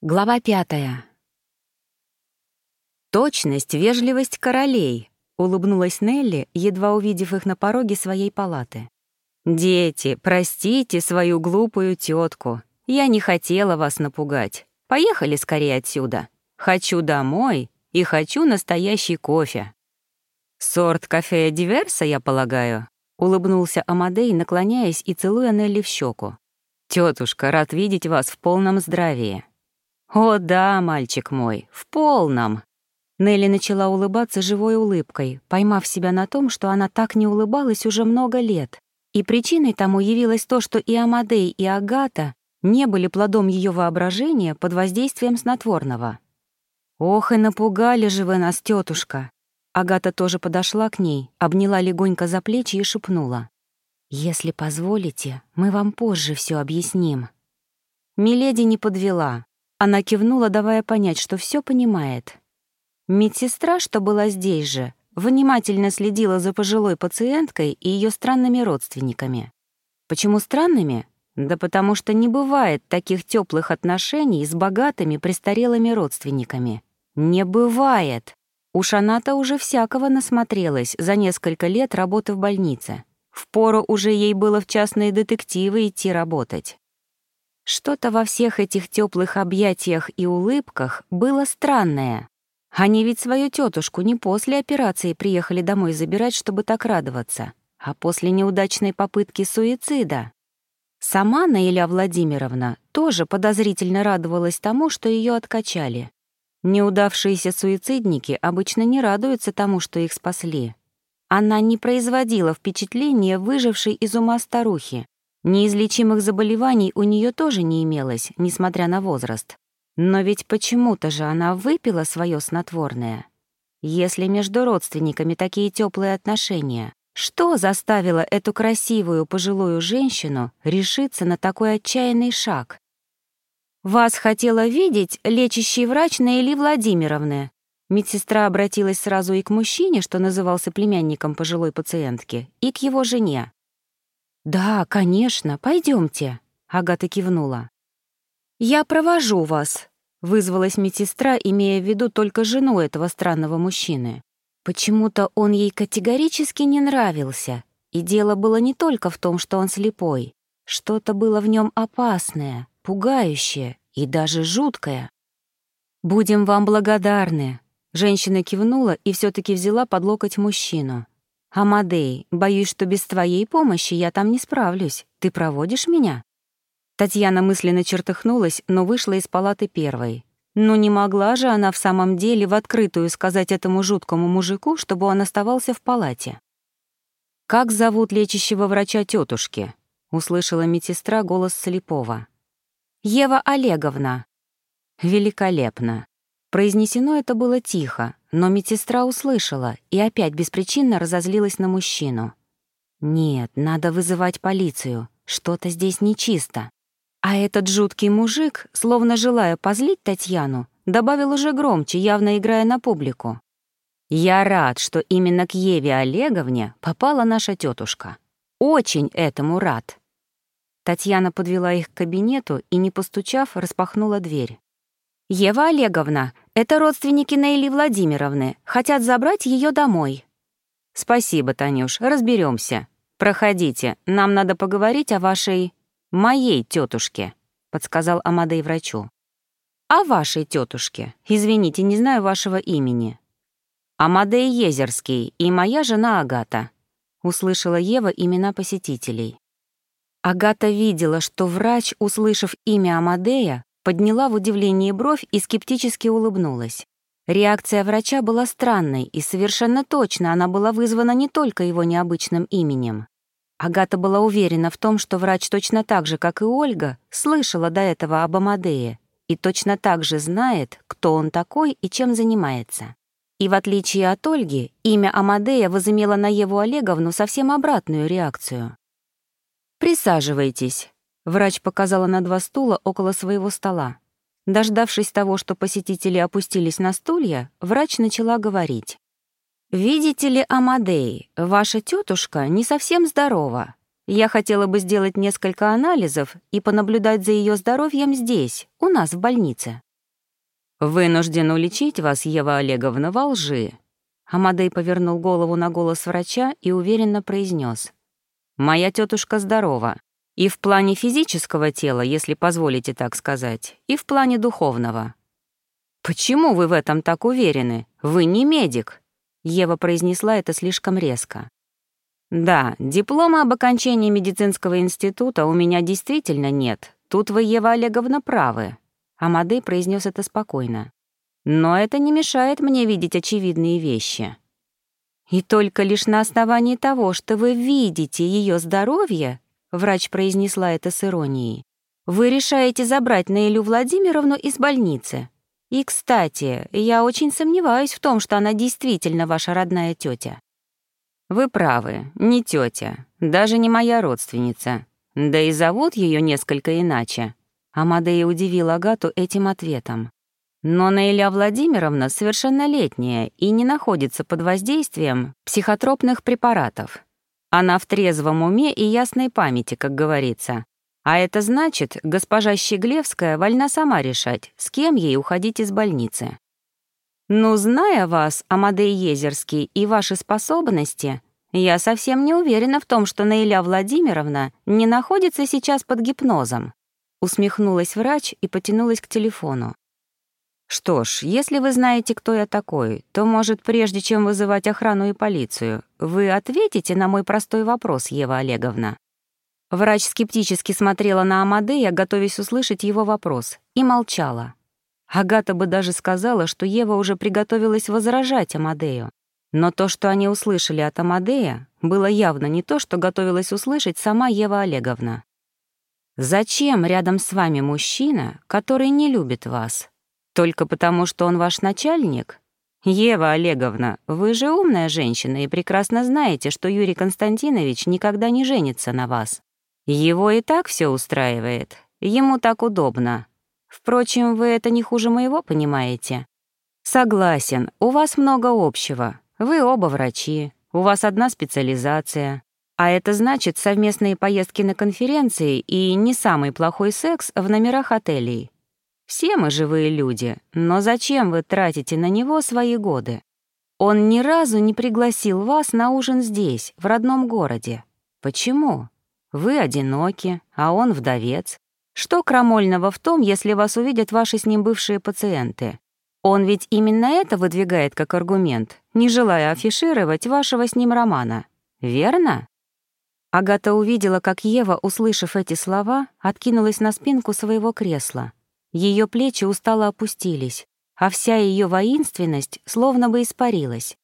Глава пятая. «Точность, вежливость королей», — улыбнулась Нелли, едва увидев их на пороге своей палаты. «Дети, простите свою глупую тетку. Я не хотела вас напугать. Поехали скорее отсюда. Хочу домой и хочу настоящий кофе». «Сорт кафе Диверса, я полагаю?» — улыбнулся Амадей, наклоняясь и целуя Нелли в щеку. Тетушка, рад видеть вас в полном здравии». «О да, мальчик мой, в полном!» Нелли начала улыбаться живой улыбкой, поймав себя на том, что она так не улыбалась уже много лет. И причиной тому явилось то, что и Амадей, и Агата не были плодом ее воображения под воздействием снотворного. «Ох, и напугали же вы нас, тетушка!» Агата тоже подошла к ней, обняла легонько за плечи и шепнула. «Если позволите, мы вам позже все объясним». Миледи не подвела. Она кивнула, давая понять, что все понимает. Медсестра, что была здесь же, внимательно следила за пожилой пациенткой и ее странными родственниками. Почему странными? Да потому что не бывает таких теплых отношений с богатыми престарелыми родственниками. Не бывает. Уж она-то уже всякого насмотрелась за несколько лет работы в больнице. Впору уже ей было в частные детективы идти работать. Что-то во всех этих теплых объятиях и улыбках было странное. Они ведь свою тетушку не после операции приехали домой забирать, чтобы так радоваться, а после неудачной попытки суицида. Сама Наиля Владимировна тоже подозрительно радовалась тому, что ее откачали. Неудавшиеся суицидники обычно не радуются тому, что их спасли. Она не производила впечатления выжившей из ума старухи, Неизлечимых заболеваний у нее тоже не имелось, несмотря на возраст. Но ведь почему-то же она выпила свое снотворное. Если между родственниками такие теплые отношения, что заставило эту красивую пожилую женщину решиться на такой отчаянный шаг? «Вас хотела видеть лечащий врач Наили Владимировны». Медсестра обратилась сразу и к мужчине, что назывался племянником пожилой пациентки, и к его жене. «Да, конечно, пойдемте», — Агата кивнула. «Я провожу вас», — вызвалась медсестра, имея в виду только жену этого странного мужчины. Почему-то он ей категорически не нравился, и дело было не только в том, что он слепой. Что-то было в нем опасное, пугающее и даже жуткое. «Будем вам благодарны», — женщина кивнула и все таки взяла под локоть мужчину. «Амадей, боюсь, что без твоей помощи я там не справлюсь. Ты проводишь меня?» Татьяна мысленно чертыхнулась, но вышла из палаты первой. Но не могла же она в самом деле в открытую сказать этому жуткому мужику, чтобы он оставался в палате. «Как зовут лечащего врача тетушки? услышала медсестра голос Слепова. «Ева Олеговна». «Великолепно». Произнесено это было тихо, но медсестра услышала и опять беспричинно разозлилась на мужчину. «Нет, надо вызывать полицию. Что-то здесь нечисто». А этот жуткий мужик, словно желая позлить Татьяну, добавил уже громче, явно играя на публику. «Я рад, что именно к Еве Олеговне попала наша тетушка. Очень этому рад». Татьяна подвела их к кабинету и, не постучав, распахнула дверь. «Ева Олеговна, это родственники Нейли Владимировны. Хотят забрать ее домой». «Спасибо, Танюш, разберемся. Проходите, нам надо поговорить о вашей... моей тетушке», — подсказал Амадей врачу. «О вашей тетушке. Извините, не знаю вашего имени». «Амадей Езерский и моя жена Агата», — услышала Ева имена посетителей. Агата видела, что врач, услышав имя Амадея, подняла в удивлении бровь и скептически улыбнулась. Реакция врача была странной, и совершенно точно она была вызвана не только его необычным именем. Агата была уверена в том, что врач точно так же, как и Ольга, слышала до этого об Амадее и точно так же знает, кто он такой и чем занимается. И в отличие от Ольги, имя Амадея возымело на Еву Олеговну совсем обратную реакцию. «Присаживайтесь», Врач показала на два стула около своего стола. Дождавшись того, что посетители опустились на стулья, врач начала говорить. «Видите ли, Амадей, ваша тетушка не совсем здорова. Я хотела бы сделать несколько анализов и понаблюдать за ее здоровьем здесь, у нас в больнице. «Вынужден уличить вас, Ева Олеговна, во лжи». Амадей повернул голову на голос врача и уверенно произнес: «Моя тетушка здорова. И в плане физического тела, если позволите так сказать, и в плане духовного». «Почему вы в этом так уверены? Вы не медик», — Ева произнесла это слишком резко. «Да, диплома об окончании медицинского института у меня действительно нет. Тут вы, Ева Олеговна, правы». Амадей произнес это спокойно. «Но это не мешает мне видеть очевидные вещи». «И только лишь на основании того, что вы видите ее здоровье», врач произнесла это с иронией, «вы решаете забрать Наилю Владимировну из больницы. И, кстати, я очень сомневаюсь в том, что она действительно ваша родная тетя. Вы правы, не тетя, даже не моя родственница. Да и зовут ее несколько иначе. Амадея удивил Агату этим ответом. Но Наиля Владимировна совершеннолетняя и не находится под воздействием психотропных препаратов. Она в трезвом уме и ясной памяти, как говорится. А это значит, госпожа Щеглевская вольна сама решать, с кем ей уходить из больницы. «Ну, зная вас, Амадей Езерский, и ваши способности, я совсем не уверена в том, что Наиля Владимировна не находится сейчас под гипнозом», усмехнулась врач и потянулась к телефону. «Что ж, если вы знаете, кто я такой, то, может, прежде чем вызывать охрану и полицию, вы ответите на мой простой вопрос, Ева Олеговна?» Врач скептически смотрела на Амадея, готовясь услышать его вопрос, и молчала. Агата бы даже сказала, что Ева уже приготовилась возражать Амадею. Но то, что они услышали от Амадея, было явно не то, что готовилась услышать сама Ева Олеговна. «Зачем рядом с вами мужчина, который не любит вас? Только потому, что он ваш начальник? Ева Олеговна, вы же умная женщина и прекрасно знаете, что Юрий Константинович никогда не женится на вас. Его и так все устраивает, ему так удобно, Впрочем, вы это не хуже моего понимаете. Согласен, у вас много общего. Вы оба врачи, у вас одна специализация. А это значит совместные поездки на конференции и не самый плохой секс в номерах отелей. Все мы живые люди, но зачем вы тратите на него свои годы? Он ни разу не пригласил вас на ужин здесь, в родном городе. Почему? Вы одиноки, а он вдовец. Что крамольного в том, если вас увидят ваши с ним бывшие пациенты? Он ведь именно это выдвигает как аргумент, не желая афишировать вашего с ним романа. Верно? Агата увидела, как Ева, услышав эти слова, откинулась на спинку своего кресла. Ее плечи устало опустились, а вся ее воинственность словно бы испарилась.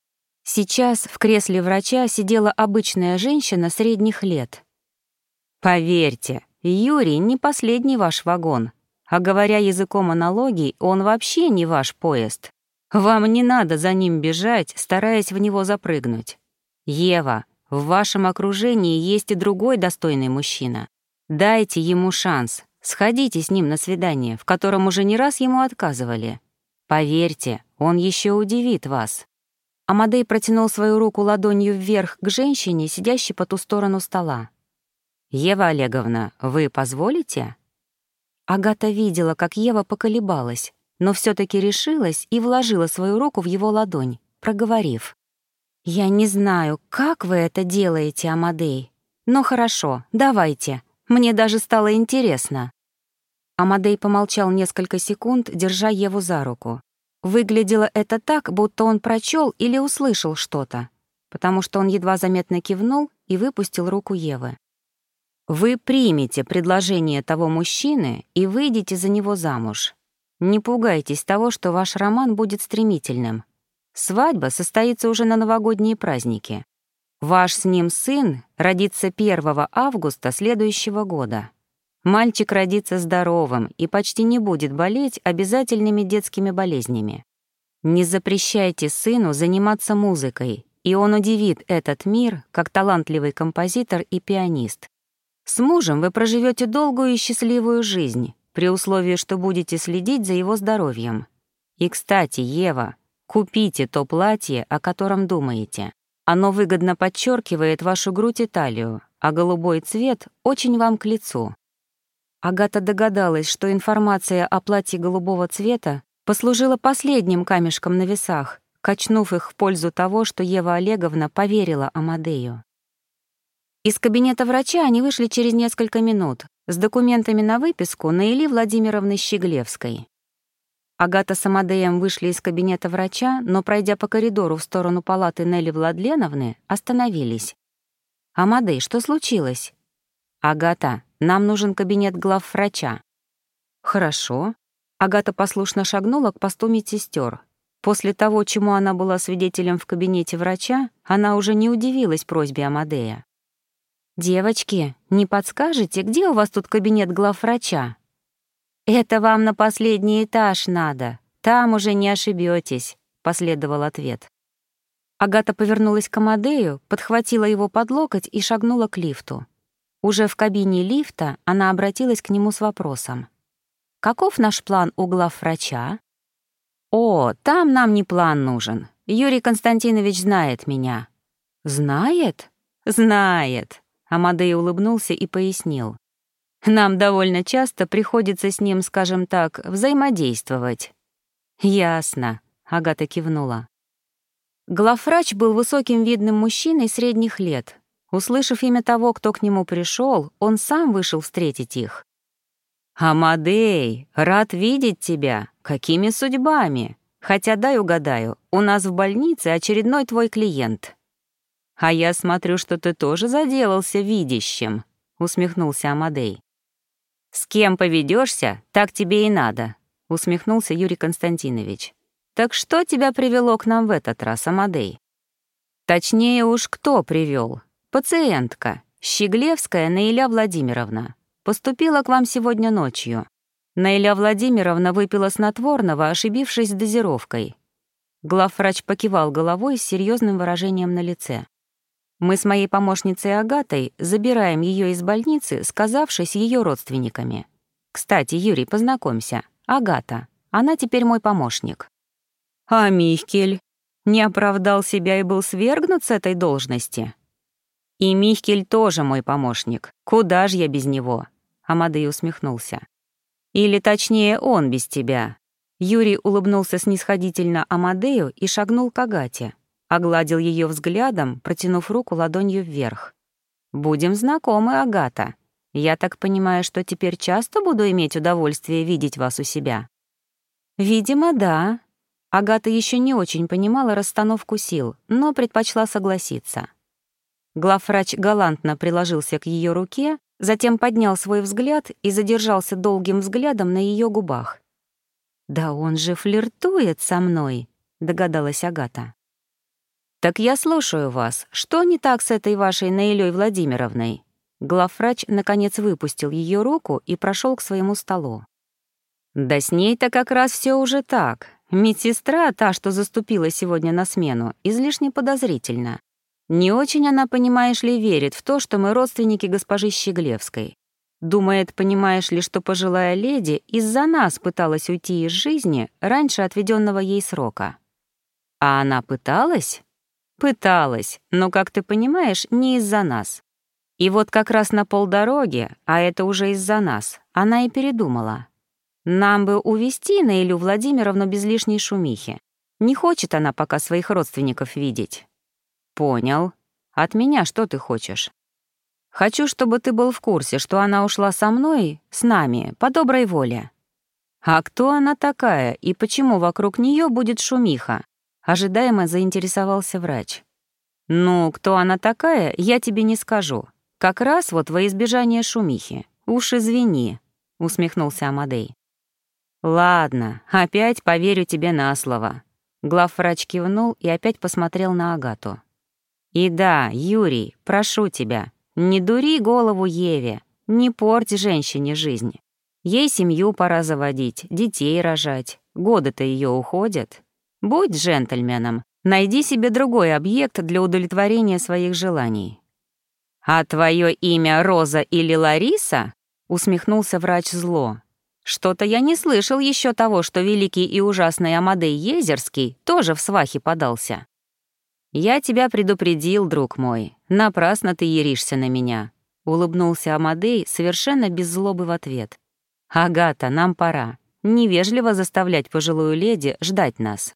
Сейчас в кресле врача сидела обычная женщина средних лет. «Поверьте, Юрий не последний ваш вагон, а говоря языком аналогий, он вообще не ваш поезд. Вам не надо за ним бежать, стараясь в него запрыгнуть. Ева, в вашем окружении есть и другой достойный мужчина. Дайте ему шанс, сходите с ним на свидание, в котором уже не раз ему отказывали. Поверьте, он еще удивит вас. Амадей протянул свою руку ладонью вверх к женщине, сидящей по ту сторону стола. «Ева Олеговна, вы позволите?» Агата видела, как Ева поколебалась, но все таки решилась и вложила свою руку в его ладонь, проговорив. «Я не знаю, как вы это делаете, Амадей. Но хорошо, давайте. Мне даже стало интересно». Амадей помолчал несколько секунд, держа Еву за руку. Выглядело это так, будто он прочел или услышал что-то, потому что он едва заметно кивнул и выпустил руку Евы. Вы примете предложение того мужчины и выйдете за него замуж. Не пугайтесь того, что ваш роман будет стремительным. Свадьба состоится уже на новогодние праздники. Ваш с ним сын родится 1 августа следующего года. Мальчик родится здоровым и почти не будет болеть обязательными детскими болезнями. Не запрещайте сыну заниматься музыкой, и он удивит этот мир как талантливый композитор и пианист. С мужем вы проживете долгую и счастливую жизнь, при условии, что будете следить за его здоровьем. И, кстати, Ева, купите то платье, о котором думаете. Оно выгодно подчеркивает вашу грудь и талию, а голубой цвет очень вам к лицу. Агата догадалась, что информация о платье голубого цвета послужила последним камешком на весах, качнув их в пользу того, что Ева Олеговна поверила Амадею. Из кабинета врача они вышли через несколько минут с документами на выписку на Или Владимировны Щеглевской. Агата с Амадеем вышли из кабинета врача, но, пройдя по коридору в сторону палаты Нелли Владленовны, остановились. «Амадей, что случилось?» «Агата, нам нужен кабинет глав врача». «Хорошо». Агата послушно шагнула к посту медсестер. После того, чему она была свидетелем в кабинете врача, она уже не удивилась просьбе Амадея. «Девочки, не подскажете, где у вас тут кабинет главврача?» «Это вам на последний этаж надо. Там уже не ошибетесь», — последовал ответ. Агата повернулась к Амадею, подхватила его под локоть и шагнула к лифту. Уже в кабине лифта она обратилась к нему с вопросом. «Каков наш план у главврача?» «О, там нам не план нужен. Юрий Константинович знает меня». «Знает?» «Знает», Амадей улыбнулся и пояснил. «Нам довольно часто приходится с ним, скажем так, взаимодействовать». «Ясно», — Агата кивнула. Главврач был высоким видным мужчиной средних лет. Услышав имя того, кто к нему пришел, он сам вышел встретить их. «Амадей, рад видеть тебя. Какими судьбами? Хотя, дай угадаю, у нас в больнице очередной твой клиент». «А я смотрю, что ты тоже заделался видящим», — усмехнулся Амадей. «С кем поведешься, так тебе и надо», — усмехнулся Юрий Константинович. «Так что тебя привело к нам в этот раз, Амадей?» «Точнее уж, кто привел? Пациентка, Щеглевская Наиля Владимировна. Поступила к вам сегодня ночью. Наиля Владимировна выпила снотворного, ошибившись дозировкой». Главврач покивал головой с серьезным выражением на лице. Мы с моей помощницей Агатой забираем ее из больницы, сказавшись ее родственниками. Кстати, Юрий, познакомься. Агата. Она теперь мой помощник. А Михкель не оправдал себя и был свергнут с этой должности? И Михкель тоже мой помощник. Куда же я без него? Амадей усмехнулся. Или точнее, он без тебя. Юрий улыбнулся снисходительно Амадею и шагнул к Агате. Огладил ее взглядом, протянув руку ладонью вверх. «Будем знакомы, Агата. Я так понимаю, что теперь часто буду иметь удовольствие видеть вас у себя?» «Видимо, да». Агата еще не очень понимала расстановку сил, но предпочла согласиться. Главврач галантно приложился к ее руке, затем поднял свой взгляд и задержался долгим взглядом на ее губах. «Да он же флиртует со мной», — догадалась Агата. «Так я слушаю вас. Что не так с этой вашей Наилей Владимировной?» Главврач, наконец, выпустил ее руку и прошел к своему столу. «Да с ней-то как раз все уже так. Медсестра, та, что заступила сегодня на смену, излишне подозрительна. Не очень она, понимаешь ли, верит в то, что мы родственники госпожи Щеглевской. Думает, понимаешь ли, что пожилая леди из-за нас пыталась уйти из жизни раньше отведенного ей срока. А она пыталась? Пыталась, но, как ты понимаешь, не из-за нас. И вот как раз на полдороги, а это уже из-за нас, она и передумала. Нам бы увести Наилю Владимировну без лишней шумихи. Не хочет она пока своих родственников видеть. Понял. От меня что ты хочешь? Хочу, чтобы ты был в курсе, что она ушла со мной, с нами, по доброй воле. А кто она такая и почему вокруг нее будет шумиха? Ожидаемо заинтересовался врач. «Ну, кто она такая, я тебе не скажу. Как раз вот во избежание шумихи. Уж извини», — усмехнулся Амадей. «Ладно, опять поверю тебе на слово». Главврач кивнул и опять посмотрел на Агату. «И да, Юрий, прошу тебя, не дури голову Еве, не порть женщине жизнь. Ей семью пора заводить, детей рожать, годы-то ее уходят. Будь джентльменом, найди себе другой объект для удовлетворения своих желаний. «А твое имя Роза или Лариса?» — усмехнулся врач зло. «Что-то я не слышал еще того, что великий и ужасный Амадей Езерский тоже в свахи подался». «Я тебя предупредил, друг мой. Напрасно ты еришься на меня», — улыбнулся Амадей совершенно без злобы в ответ. «Агата, нам пора. Невежливо заставлять пожилую леди ждать нас.